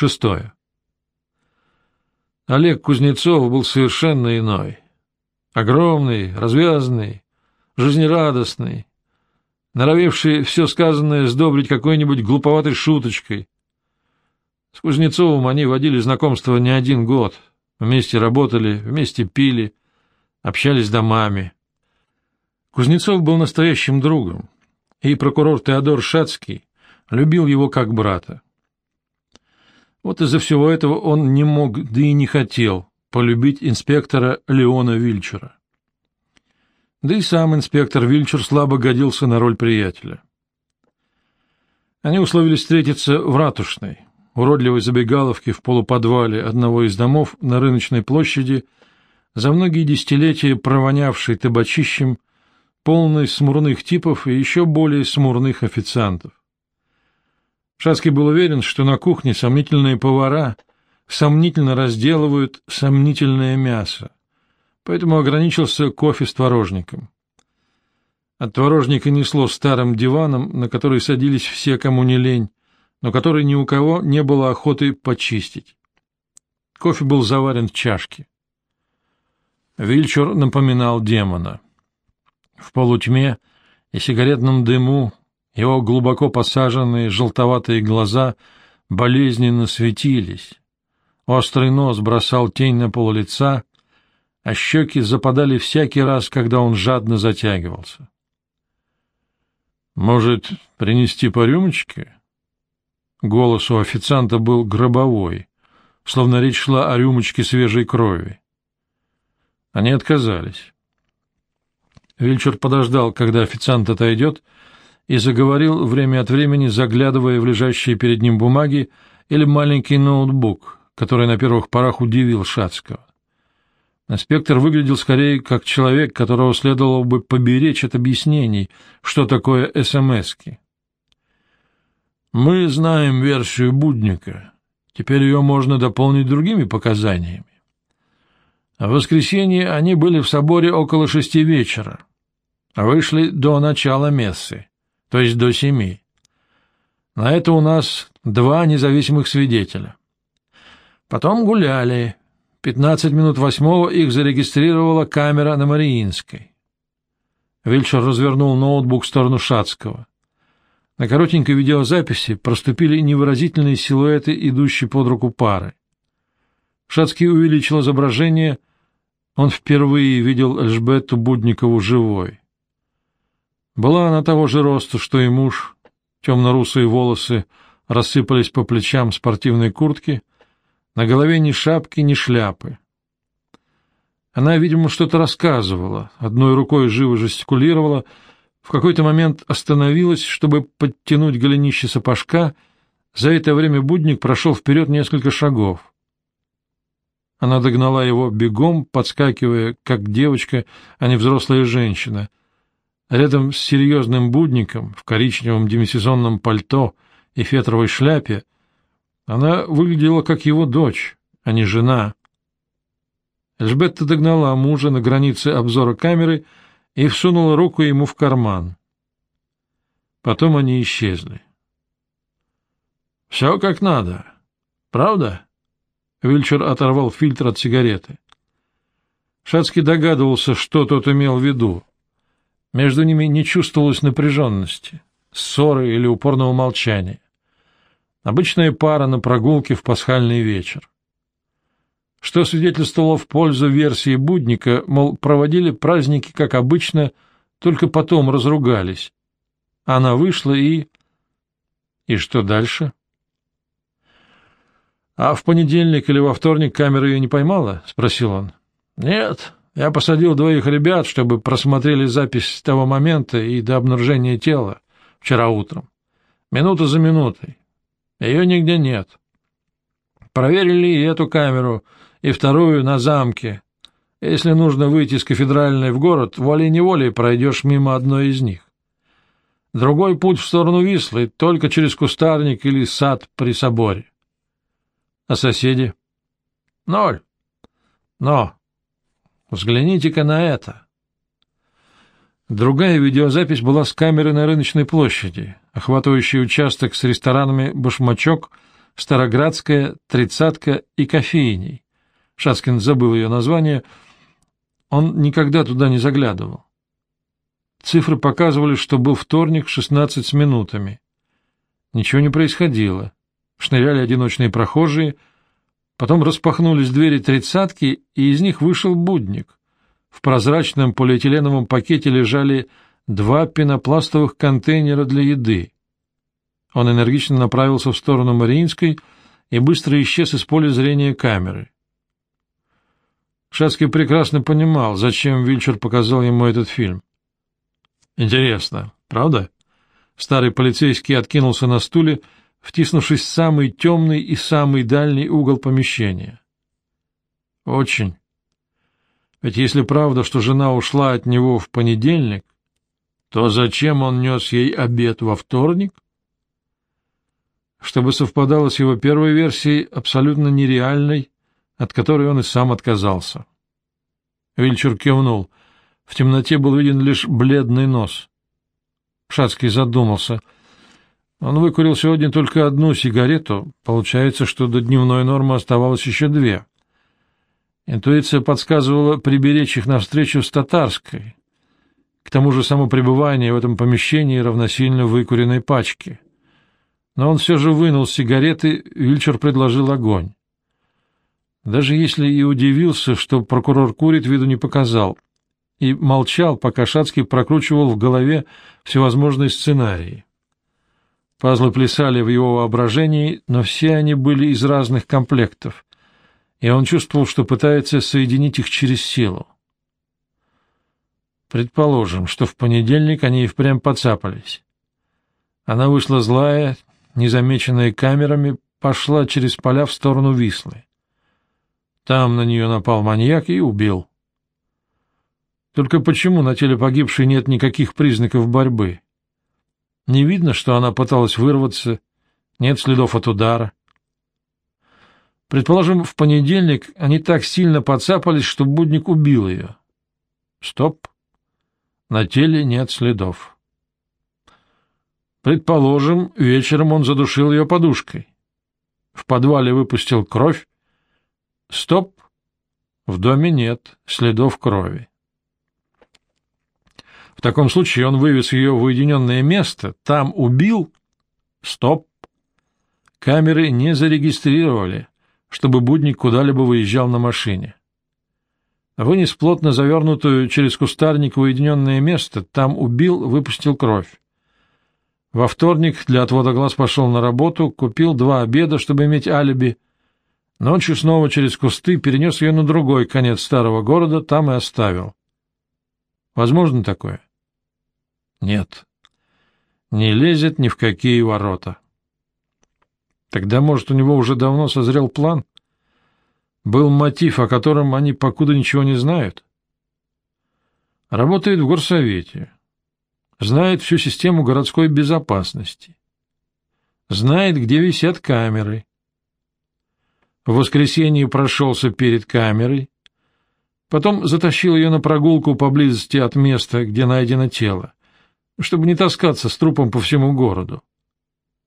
Шестое. Олег Кузнецов был совершенно иной. Огромный, развязанный, жизнерадостный, норовевший все сказанное сдобрить какой-нибудь глуповатой шуточкой. С Кузнецовым они водили знакомство не один год, вместе работали, вместе пили, общались домами. Кузнецов был настоящим другом, и прокурор Теодор Шацкий любил его как брата. Вот из-за всего этого он не мог, да и не хотел, полюбить инспектора Леона Вильчера. Да и сам инспектор Вильчер слабо годился на роль приятеля. Они условились встретиться в ратушной, уродливой забегаловке в полуподвале одного из домов на рыночной площади, за многие десятилетия провонявшей табачищем, полной смурных типов и еще более смурных официантов. Шацкий был уверен, что на кухне сомнительные повара сомнительно разделывают сомнительное мясо, поэтому ограничился кофе с творожником. От творожника несло старым диваном, на который садились все, кому не лень, но который ни у кого не было охоты почистить. Кофе был заварен в чашке. Вильчур напоминал демона. В полутьме и сигаретном дыму его глубоко посаженные желтоватые глаза болезненно светились. Острый нос бросал тень на пол лица, а щеки западали всякий раз, когда он жадно затягивался. «Может, принести по рюмочке?» Голос у официанта был гробовой, словно речь шла о рюмочке свежей крови. Они отказались. Вильчер подождал, когда официант отойдет, и заговорил время от времени, заглядывая в лежащие перед ним бумаги или маленький ноутбук, который на первых порах удивил Шацкого. Инспектор выглядел скорее как человек, которого следовало бы поберечь от объяснений, что такое СМСки. Мы знаем версию Будника. Теперь ее можно дополнить другими показаниями. В воскресенье они были в соборе около шести вечера, а вышли до начала мессы, то есть до семи. На это у нас два независимых свидетеля. Потом гуляли, Пятнадцать минут восьмого их зарегистрировала камера на Мариинской. Вильчер развернул ноутбук в сторону Шацкого. На коротенькой видеозаписи проступили невыразительные силуэты, идущие под руку пары. Шацкий увеличил изображение. Он впервые видел Эльжбетту Будникову живой. Была она того же роста, что и муж. Темно-русые волосы рассыпались по плечам спортивной куртки, на голове ни шапки, ни шляпы. Она, видимо, что-то рассказывала, одной рукой живо жестикулировала, в какой-то момент остановилась, чтобы подтянуть голенище сапожка, за это время будник прошел вперед несколько шагов. Она догнала его бегом, подскакивая, как девочка, а не взрослая женщина. Рядом с серьезным будником в коричневом демисезонном пальто и фетровой шляпе она выглядела как его дочь, а не жена. Эльжбетта догнала мужа на границе обзора камеры и всунула руку ему в карман. Потом они исчезли. — Все как надо. Правда? Вильчер оторвал фильтр от сигареты. Шацкий догадывался, что тот имел в виду. Между ними не чувствовалось напряженности, ссоры или упорного молчания. Обычная пара на прогулке в пасхальный вечер. Что свидетельствовало в пользу версии Будника, мол, проводили праздники, как обычно, только потом разругались. Она вышла и... И что дальше? — А в понедельник или во вторник камера ее не поймала? — спросил он. — Нет, я посадил двоих ребят, чтобы просмотрели запись того момента и до обнаружения тела вчера утром. Минута за минутой. Ее нигде нет. Проверили и эту камеру, и вторую на замке. Если нужно выйти с кафедральной в город, волей-неволей пройдешь мимо одной из них. Другой путь в сторону Вислы только через кустарник или сад при соборе. А соседи? Ноль. Но взгляните-ка на это. Другая видеозапись была с камеры на рыночной площади, охватывающей участок с ресторанами «Башмачок», Староградская, Тридцатка и Кофейней. Шацкин забыл ее название. Он никогда туда не заглядывал. Цифры показывали, что был вторник, 16 с минутами. Ничего не происходило. Шныряли одиночные прохожие, потом распахнулись двери тридцатки, и из них вышел будник. В прозрачном полиэтиленовом пакете лежали два пенопластовых контейнера для еды. Он энергично направился в сторону Мариинской и быстро исчез из поля зрения камеры. Шацкий прекрасно понимал, зачем Вильчер показал ему этот фильм. Интересно, правда? Старый полицейский откинулся на стуле, втиснувшись в самый темный и самый дальний угол помещения. Очень. Ведь если правда, что жена ушла от него в понедельник, то зачем он нес ей обед во вторник? Чтобы совпадало с его первой версией, абсолютно нереальной, от которой он и сам отказался. Вильчер кивнул. В темноте был виден лишь бледный нос. Шацкий задумался. Он выкурил сегодня только одну сигарету. Получается, что до дневной нормы оставалось еще две. Интуиция подсказывала приберечь их навстречу с татарской. К тому же само пребывание в этом помещении равносильно выкуренной пачке. Но он все же вынул сигареты, Вильчер предложил огонь. Даже если и удивился, что прокурор курит, виду не показал, и молчал, пока Шацкий прокручивал в голове всевозможные сценарии. Пазлы плясали в его воображении, но все они были из разных комплектов, и он чувствовал, что пытается соединить их через силу. Предположим, что в понедельник они и впрямь подцапались. Она вышла злая, незамеченная камерами, пошла через поля в сторону Вислы. Там на нее напал маньяк и убил. Только почему на теле погибшей нет никаких признаков борьбы? Не видно, что она пыталась вырваться, нет следов от удара. Предположим, в понедельник они так сильно подцапались, что Будник убил ее. Стоп. На теле нет следов. Предположим, вечером он задушил ее подушкой. В подвале выпустил кровь, Стоп. В доме нет следов крови. В таком случае он вывез ее в уединенное место, там убил. Стоп. Камеры не зарегистрировали, чтобы будник куда-либо выезжал на машине. Вынес плотно завернутую через кустарник в уединенное место, там убил, выпустил кровь. Во вторник для отвода глаз пошел на работу, купил два обеда, чтобы иметь алиби — Ночью снова через кусты перенес ее на другой конец старого города, там и оставил. Возможно такое? Нет. Не лезет ни в какие ворота. Тогда, может, у него уже давно созрел план? Был мотив, о котором они покуда ничего не знают? Работает в горсовете. Знает всю систему городской безопасности. Знает, где висят камеры в воскресенье прошелся перед камерой, потом затащил ее на прогулку поблизости от места, где найдено тело, чтобы не таскаться с трупом по всему городу.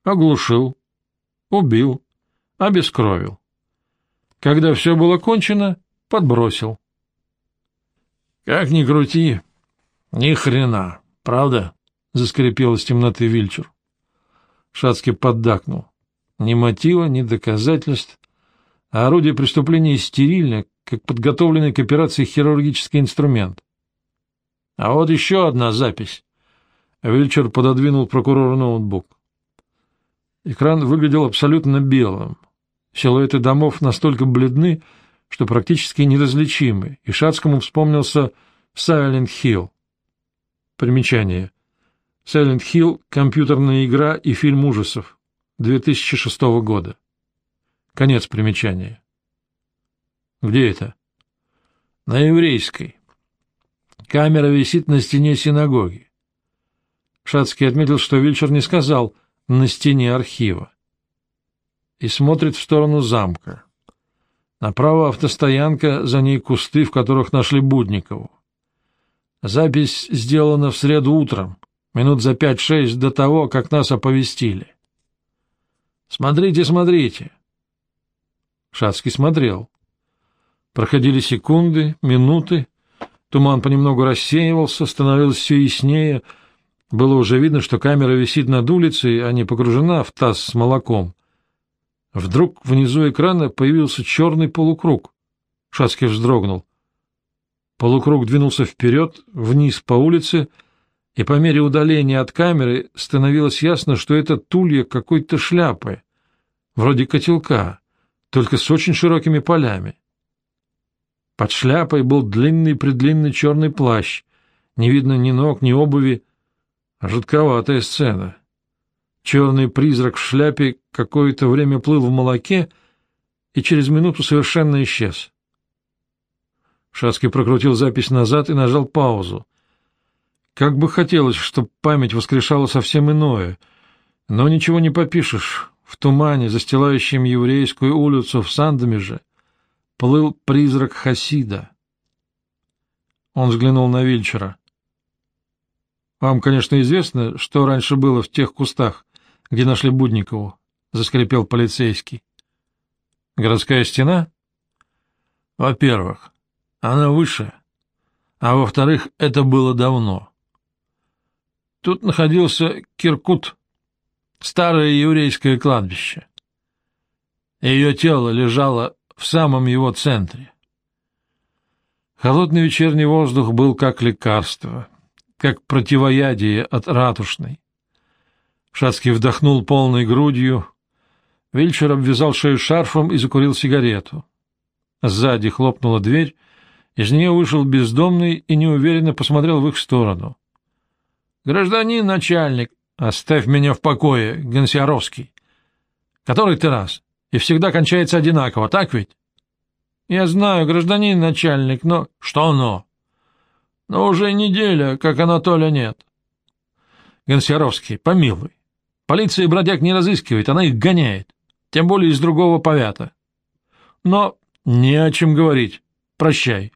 Оглушил, убил, обескровил. Когда все было кончено, подбросил. Как ни крути, ни хрена, правда? заскрипел из темноты Вильчур. Шацкий поддакнул. Ни мотива, ни доказательств, а орудие преступления стерильно, как подготовленный к операции хирургический инструмент. А вот еще одна запись. Вильчер пододвинул прокурору ноутбук. Экран выглядел абсолютно белым. Силуэты домов настолько бледны, что практически неразличимы, и Шацкому вспомнился Silent Hill. Примечание. Silent Hill — компьютерная игра и фильм ужасов 2006 года. Конец примечания. Где это? На еврейской. Камера висит на стене синагоги. Шацкий отметил, что Вильчер не сказал «на стене архива» и смотрит в сторону замка. Направо автостоянка, за ней кусты, в которых нашли Будникову. Запись сделана в среду утром, минут за пять-шесть до того, как нас оповестили. Смотрите, смотрите. Шацкий смотрел. Проходили секунды, минуты. Туман понемногу рассеивался, становилось все яснее. Было уже видно, что камера висит над улицей, а не погружена в таз с молоком. Вдруг внизу экрана появился черный полукруг. Шацкий вздрогнул. Полукруг двинулся вперед, вниз по улице, и по мере удаления от камеры становилось ясно, что это тулья какой-то шляпы, вроде котелка, только с очень широкими полями. Под шляпой был длинный-предлинный черный плащ, не видно ни ног, ни обуви. Жутковатая сцена. Черный призрак в шляпе какое-то время плыл в молоке и через минуту совершенно исчез. Шацкий прокрутил запись назад и нажал паузу. Как бы хотелось, чтобы память воскрешала совсем иное, но ничего не попишешь. В тумане, застилающем еврейскую улицу в Сандомеже, плыл призрак Хасида. Он взглянул на Вильчера. — Вам, конечно, известно, что раньше было в тех кустах, где нашли Будникову, — заскрипел полицейский. — Городская стена? — Во-первых, она выше, а во-вторых, это было давно. Тут находился Киркут, старое еврейское кладбище. Ее тело лежало в самом его центре. Холодный вечерний воздух был как лекарство, как противоядие от ратушной. Шацкий вдохнул полной грудью. Вильчер обвязал шею шарфом и закурил сигарету. Сзади хлопнула дверь, из нее вышел бездомный и неуверенно посмотрел в их сторону. — Гражданин начальник, оставь меня в покое, Гонсяровский. — Который ты раз? И всегда кончается одинаково, так ведь? — Я знаю, гражданин начальник, но... — Что но? — Но уже неделя, как Анатолия нет. — Гонсяровский, помилуй. Полиция бродяг не разыскивает, она их гоняет, тем более из другого повята. Но не о чем говорить. Прощай.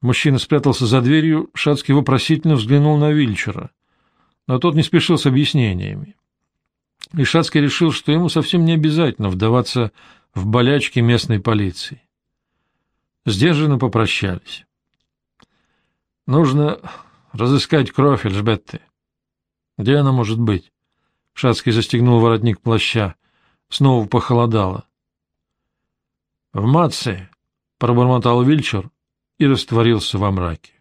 Мужчина спрятался за дверью, Шацкий вопросительно взглянул на Вильчера, но тот не спешил с объяснениями. И решил, что ему совсем не обязательно вдаваться в болячки местной полиции. Сдержанно попрощались. «Нужно разыскать кровь Эльжбетты. Где она может быть?» Шацкий застегнул воротник плаща. Снова похолодало. «В Матце», — пробормотал Вильчер, и растворился во мраке.